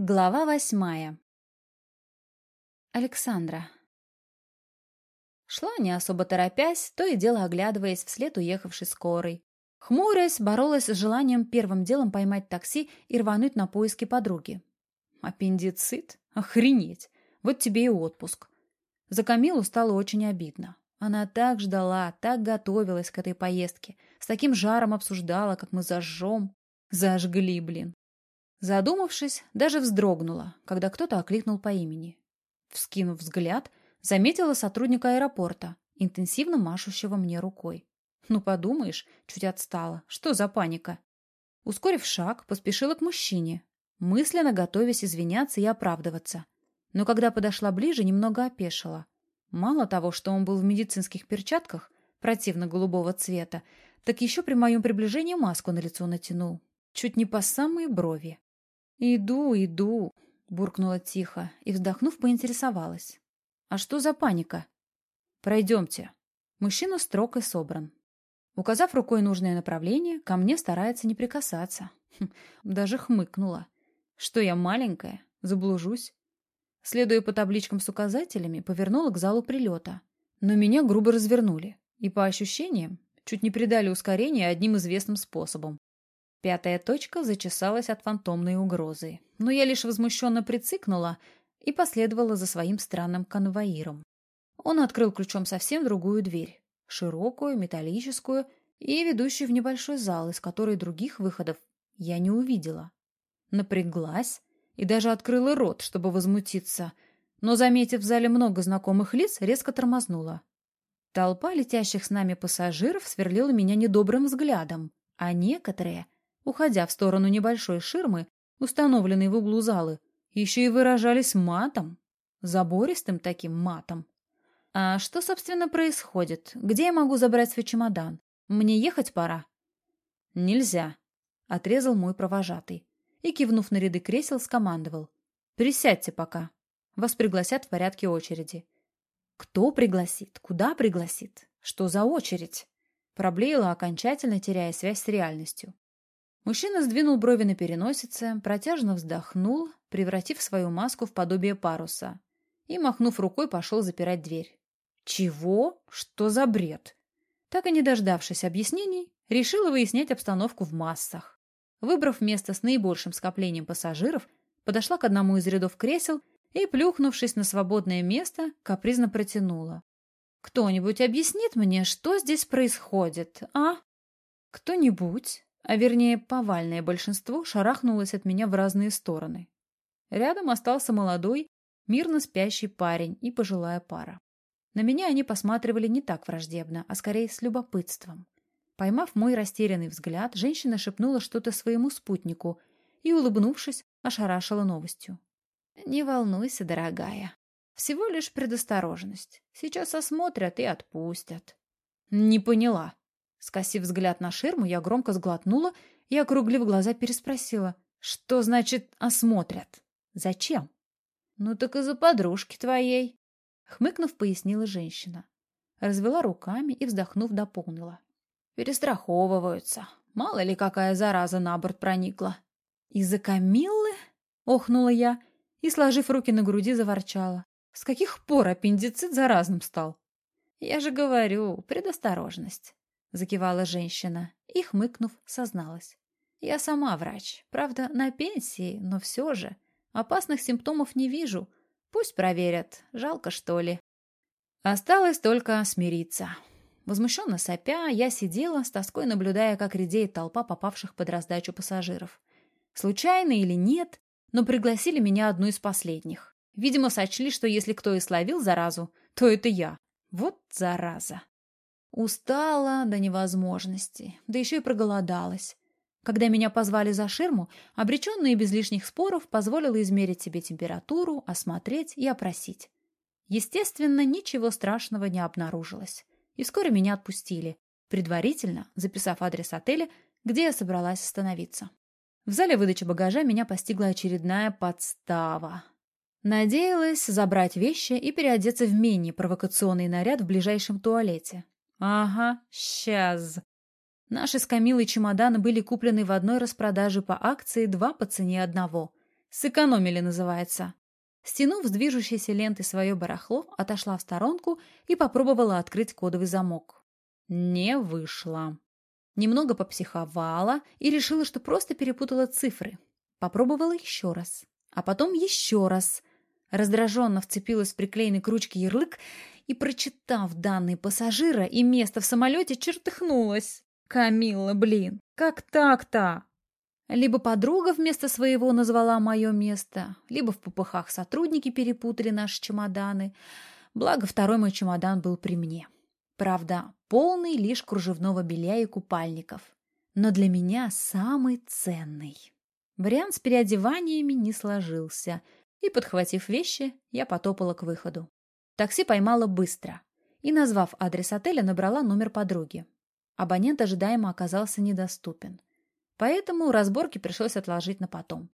Глава восьмая. Александра. Шла не особо торопясь, то и дело оглядываясь вслед уехавшей скорой. Хмурясь, боролась с желанием первым делом поймать такси и рвануть на поиски подруги. Аппендицит? Охренеть! Вот тебе и отпуск. За Камилу стало очень обидно. Она так ждала, так готовилась к этой поездке, с таким жаром обсуждала, как мы зажжем. Зажгли, блин. Задумавшись, даже вздрогнула, когда кто-то окликнул по имени. Вскинув взгляд, заметила сотрудника аэропорта, интенсивно машущего мне рукой. Ну, подумаешь, чуть отстала. Что за паника? Ускорив шаг, поспешила к мужчине, мысленно готовясь извиняться и оправдываться. Но когда подошла ближе, немного опешила. Мало того, что он был в медицинских перчатках, противно-голубого цвета, так еще при моем приближении маску на лицо натянул. Чуть не по самые брови. «Иду, иду», — буркнула тихо и, вздохнув, поинтересовалась. «А что за паника?» «Пройдемте». Мужчина строг и собран. Указав рукой нужное направление, ко мне старается не прикасаться. Хм, даже хмыкнула. Что я маленькая? Заблужусь? Следуя по табличкам с указателями, повернула к залу прилета. Но меня грубо развернули. И по ощущениям, чуть не придали ускорение одним известным способом. Пятая точка зачесалась от фантомной угрозы, но я лишь возмущенно прицикнула и последовала за своим странным конвоиром. Он открыл ключом совсем другую дверь, широкую, металлическую и ведущую в небольшой зал, из которой других выходов я не увидела. Напряглась и даже открыла рот, чтобы возмутиться, но, заметив в зале много знакомых лиц, резко тормознула. Толпа летящих с нами пассажиров сверлила меня недобрым взглядом, а некоторые — уходя в сторону небольшой ширмы, установленной в углу залы, еще и выражались матом, забористым таким матом. «А что, собственно, происходит? Где я могу забрать свой чемодан? Мне ехать пора?» «Нельзя», — отрезал мой провожатый и, кивнув на ряды кресел, скомандовал. «Присядьте пока. Вас пригласят в порядке очереди». «Кто пригласит? Куда пригласит? Что за очередь?» Проблеяла, окончательно теряя связь с реальностью. Мужчина сдвинул брови на переносице, протяжно вздохнул, превратив свою маску в подобие паруса, и, махнув рукой, пошел запирать дверь. «Чего? Что за бред?» Так и не дождавшись объяснений, решила выяснять обстановку в массах. Выбрав место с наибольшим скоплением пассажиров, подошла к одному из рядов кресел и, плюхнувшись на свободное место, капризно протянула. «Кто-нибудь объяснит мне, что здесь происходит, а?» «Кто-нибудь?» А вернее повальное большинство шарахнулось от меня в разные стороны. Рядом остался молодой, мирно спящий парень и пожилая пара. На меня они посматривали не так враждебно, а скорее с любопытством. Поймав мой растерянный взгляд, женщина шепнула что-то своему спутнику и, улыбнувшись, ошарашила новостью. «Не волнуйся, дорогая. Всего лишь предосторожность. Сейчас осмотрят и отпустят». «Не поняла», Скосив взгляд на ширму, я громко сглотнула и, округлив глаза, переспросила. «Что значит «осмотрят»? Зачем?» «Ну так из-за подружки твоей», — хмыкнув, пояснила женщина. Развела руками и, вздохнув, дополнила. «Перестраховываются. Мало ли какая зараза на борт проникла». «Из-за Камиллы?» — охнула я и, сложив руки на груди, заворчала. «С каких пор аппендицит заразным стал?» «Я же говорю, предосторожность». — закивала женщина и, хмыкнув, созналась. «Я сама врач. Правда, на пенсии, но все же. Опасных симптомов не вижу. Пусть проверят. Жалко, что ли». Осталось только смириться. Возмущенно сопя, я сидела, с тоской наблюдая, как редеет толпа попавших под раздачу пассажиров. Случайно или нет, но пригласили меня одну из последних. Видимо, сочли, что если кто и словил заразу, то это я. Вот зараза. Устала до невозможности, да еще и проголодалась. Когда меня позвали за ширму, обреченная без лишних споров позволила измерить себе температуру, осмотреть и опросить. Естественно, ничего страшного не обнаружилось. И вскоре меня отпустили, предварительно записав адрес отеля, где я собралась остановиться. В зале выдачи багажа меня постигла очередная подстава. Надеялась забрать вещи и переодеться в менее провокационный наряд в ближайшем туалете. Ага, сейчас. Наши с Камилой чемоданы были куплены в одной распродаже по акции два по цене одного. Сэкономили, называется. Стянув с движущейся ленты свое барахло, отошла в сторонку и попробовала открыть кодовый замок. Не вышло. Немного попсиховала и решила, что просто перепутала цифры. Попробовала еще раз. А потом еще раз. Раздраженно вцепилась в приклеенный к ручке ярлык и, прочитав данные пассажира и место в самолете, чертыхнулась. Камилла, блин, как так-то? Либо подруга вместо своего назвала мое место, либо в попыхах сотрудники перепутали наши чемоданы. Благо, второй мой чемодан был при мне. Правда, полный лишь кружевного белья и купальников. Но для меня самый ценный. Вариант с переодеваниями не сложился, и, подхватив вещи, я потопала к выходу. Такси поймала быстро и, назвав адрес отеля, набрала номер подруги. Абонент ожидаемо оказался недоступен. Поэтому разборки пришлось отложить на потом.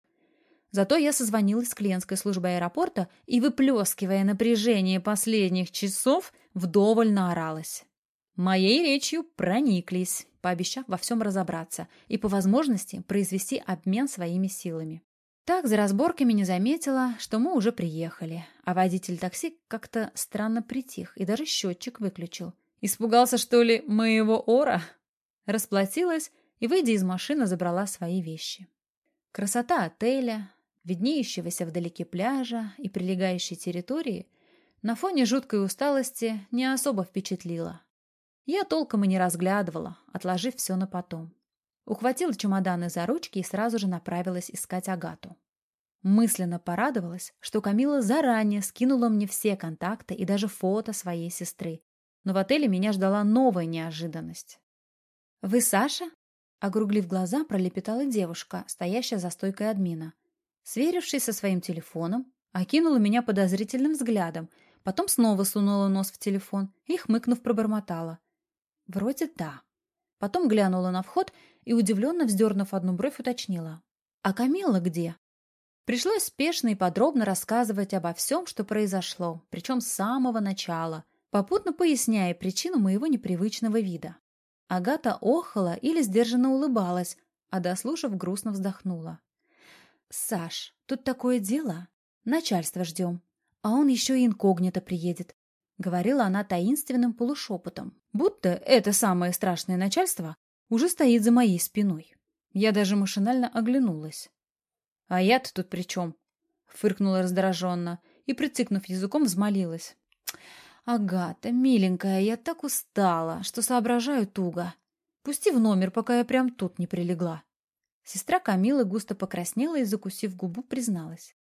Зато я созвонилась с клиентской службой аэропорта и, выплескивая напряжение последних часов, вдоволь наоралась. Моей речью прониклись, пообещав во всем разобраться и, по возможности, произвести обмен своими силами. Так за разборками не заметила, что мы уже приехали, а водитель такси как-то странно притих и даже счетчик выключил. Испугался, что ли, моего ора? Расплатилась и, выйдя из машины, забрала свои вещи. Красота отеля, виднеющегося вдалеке пляжа и прилегающей территории на фоне жуткой усталости не особо впечатлила. Я толком и не разглядывала, отложив все на потом. Ухватила чемоданы за ручки и сразу же направилась искать Агату. Мысленно порадовалась, что Камила заранее скинула мне все контакты и даже фото своей сестры. Но в отеле меня ждала новая неожиданность. «Вы Саша?» Огруглив глаза, пролепетала девушка, стоящая за стойкой админа. Сверившись со своим телефоном, окинула меня подозрительным взглядом, потом снова сунула нос в телефон и, хмыкнув, пробормотала. «Вроде да». Потом глянула на вход и, удивленно вздернув одну бровь, уточнила. «А Камилла где?» Пришлось спешно и подробно рассказывать обо всем, что произошло, причем с самого начала, попутно поясняя причину моего непривычного вида. Агата охала или сдержанно улыбалась, а дослушав, грустно вздохнула. «Саш, тут такое дело. Начальство ждем. А он еще и инкогнито приедет», — говорила она таинственным полушепотом. Будто это самое страшное начальство уже стоит за моей спиной. Я даже машинально оглянулась. «А я-то тут при чем?» — фыркнула раздраженно и, прицикнув языком, взмолилась. «Агата, миленькая, я так устала, что соображаю туго. Пусти в номер, пока я прям тут не прилегла». Сестра Камилы густо покраснела и, закусив губу, призналась.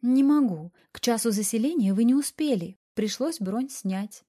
«Не могу. К часу заселения вы не успели. Пришлось бронь снять».